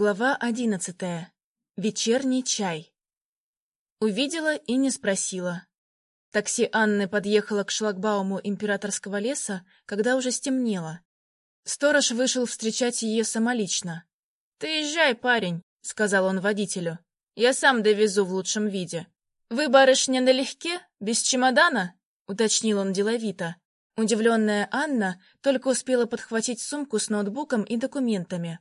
Глава одиннадцатая. Вечерний чай. Увидела и не спросила. Такси Анны подъехало к шлагбауму императорского леса, когда уже стемнело. Сторож вышел встречать ее самолично. — Ты езжай, парень, — сказал он водителю. — Я сам довезу в лучшем виде. — Вы, барышня, налегке, без чемодана? — уточнил он деловито. Удивленная Анна только успела подхватить сумку с ноутбуком и документами.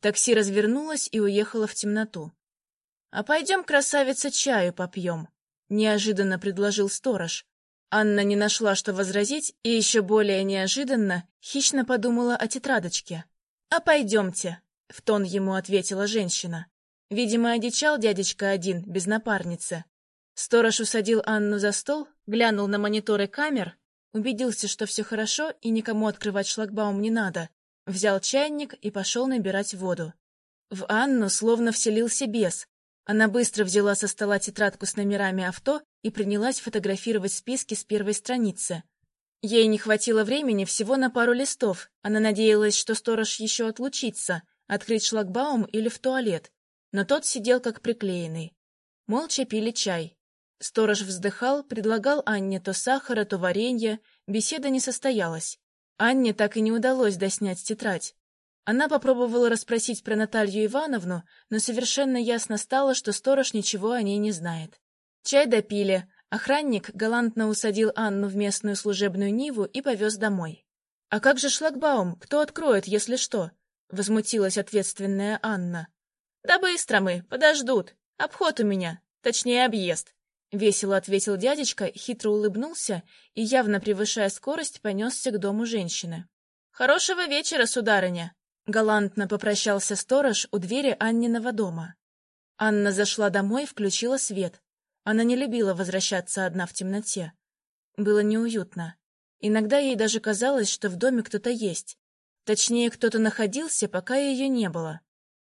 Такси развернулось и уехало в темноту. — А пойдем, красавица, чаю попьем, — неожиданно предложил сторож. Анна не нашла, что возразить, и еще более неожиданно хищно подумала о тетрадочке. — А пойдемте, — в тон ему ответила женщина. Видимо, одичал дядечка один, без напарницы. Сторож усадил Анну за стол, глянул на мониторы камер, убедился, что все хорошо и никому открывать шлагбаум не надо, взял чайник и пошел набирать воду. В Анну словно вселился бес. Она быстро взяла со стола тетрадку с номерами авто и принялась фотографировать списки с первой страницы. Ей не хватило времени всего на пару листов. Она надеялась, что сторож еще отлучится, открыть шлагбаум или в туалет. Но тот сидел как приклеенный. Молча пили чай. Сторож вздыхал, предлагал Анне то сахара, то варенье. Беседа не состоялась. Анне так и не удалось доснять тетрадь. Она попробовала расспросить про Наталью Ивановну, но совершенно ясно стало, что сторож ничего о ней не знает. Чай допили. Охранник галантно усадил Анну в местную служебную Ниву и повез домой. — А как же шлагбаум? Кто откроет, если что? — возмутилась ответственная Анна. — Да быстро мы, подождут. Обход у меня, точнее объезд. — весело ответил дядечка, хитро улыбнулся и, явно превышая скорость, понесся к дому женщины. «Хорошего вечера, сударыня!» — галантно попрощался сторож у двери Анниного дома. Анна зашла домой и включила свет. Она не любила возвращаться одна в темноте. Было неуютно. Иногда ей даже казалось, что в доме кто-то есть. Точнее, кто-то находился, пока ее не было.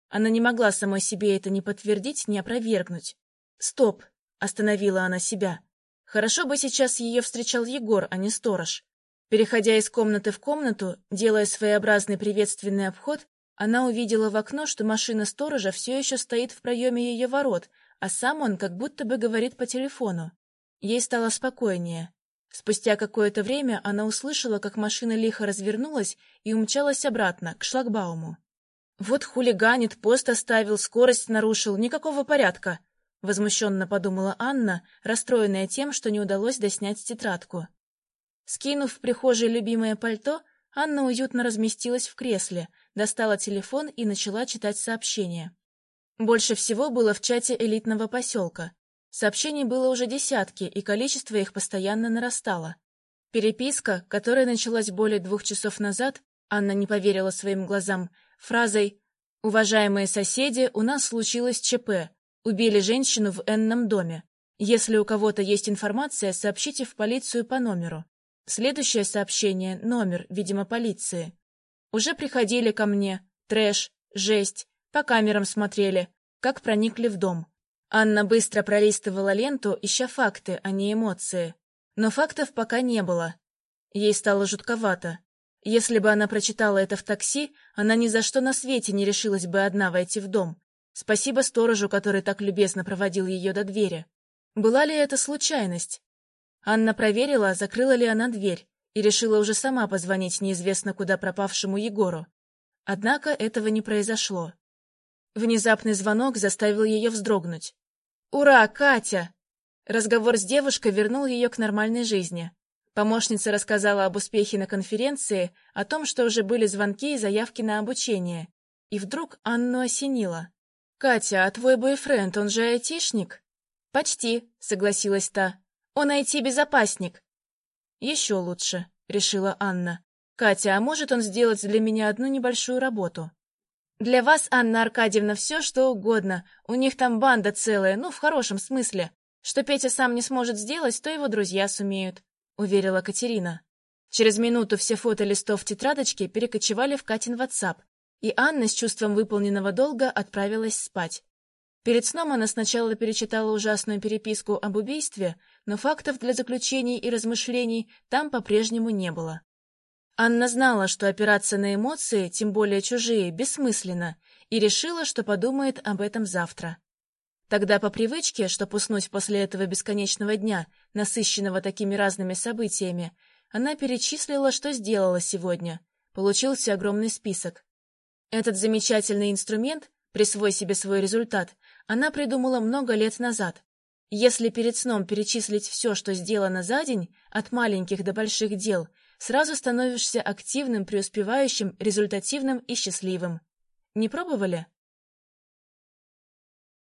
Она не могла самой себе это ни подтвердить, ни опровергнуть. Стоп! Остановила она себя. Хорошо бы сейчас ее встречал Егор, а не сторож. Переходя из комнаты в комнату, делая своеобразный приветственный обход, она увидела в окно, что машина сторожа все еще стоит в проеме ее ворот, а сам он как будто бы говорит по телефону. Ей стало спокойнее. Спустя какое-то время она услышала, как машина лихо развернулась и умчалась обратно, к шлагбауму. Вот хулиганит, пост оставил, скорость нарушил, никакого порядка. Возмущенно подумала Анна, расстроенная тем, что не удалось доснять тетрадку. Скинув в прихожей любимое пальто, Анна уютно разместилась в кресле, достала телефон и начала читать сообщения. Больше всего было в чате элитного поселка. Сообщений было уже десятки, и количество их постоянно нарастало. Переписка, которая началась более двух часов назад, Анна не поверила своим глазам, фразой «Уважаемые соседи, у нас случилось ЧП. Убили женщину в энном доме. Если у кого-то есть информация, сообщите в полицию по номеру. Следующее сообщение — номер, видимо, полиции. Уже приходили ко мне. Трэш, жесть. По камерам смотрели. Как проникли в дом. Анна быстро пролистывала ленту, ища факты, а не эмоции. Но фактов пока не было. Ей стало жутковато. Если бы она прочитала это в такси, она ни за что на свете не решилась бы одна войти в дом. Спасибо сторожу, который так любезно проводил ее до двери. Была ли это случайность? Анна проверила, закрыла ли она дверь, и решила уже сама позвонить неизвестно куда пропавшему Егору. Однако этого не произошло. Внезапный звонок заставил ее вздрогнуть. «Ура, Катя!» Разговор с девушкой вернул ее к нормальной жизни. Помощница рассказала об успехе на конференции, о том, что уже были звонки и заявки на обучение. И вдруг Анну осенило. «Катя, а твой бойфренд, он же айтишник?» «Почти», — согласилась та. «Он айти-безопасник». «Еще лучше», — решила Анна. «Катя, а может он сделать для меня одну небольшую работу?» «Для вас, Анна Аркадьевна, все, что угодно. У них там банда целая, ну, в хорошем смысле. Что Петя сам не сможет сделать, то его друзья сумеют», — уверила Катерина. Через минуту все фото листов тетрадочки перекочевали в Катин WhatsApp, и Анна с чувством выполненного долга отправилась спать. Перед сном она сначала перечитала ужасную переписку об убийстве, но фактов для заключений и размышлений там по-прежнему не было. Анна знала, что опираться на эмоции, тем более чужие, бессмысленно, и решила, что подумает об этом завтра. Тогда по привычке, чтобы уснуть после этого бесконечного дня, насыщенного такими разными событиями, она перечислила, что сделала сегодня. Получился огромный список. Этот замечательный инструмент, присвой себе свой результат, она придумала много лет назад. Если перед сном перечислить все, что сделано за день, от маленьких до больших дел, сразу становишься активным, преуспевающим, результативным и счастливым. Не пробовали?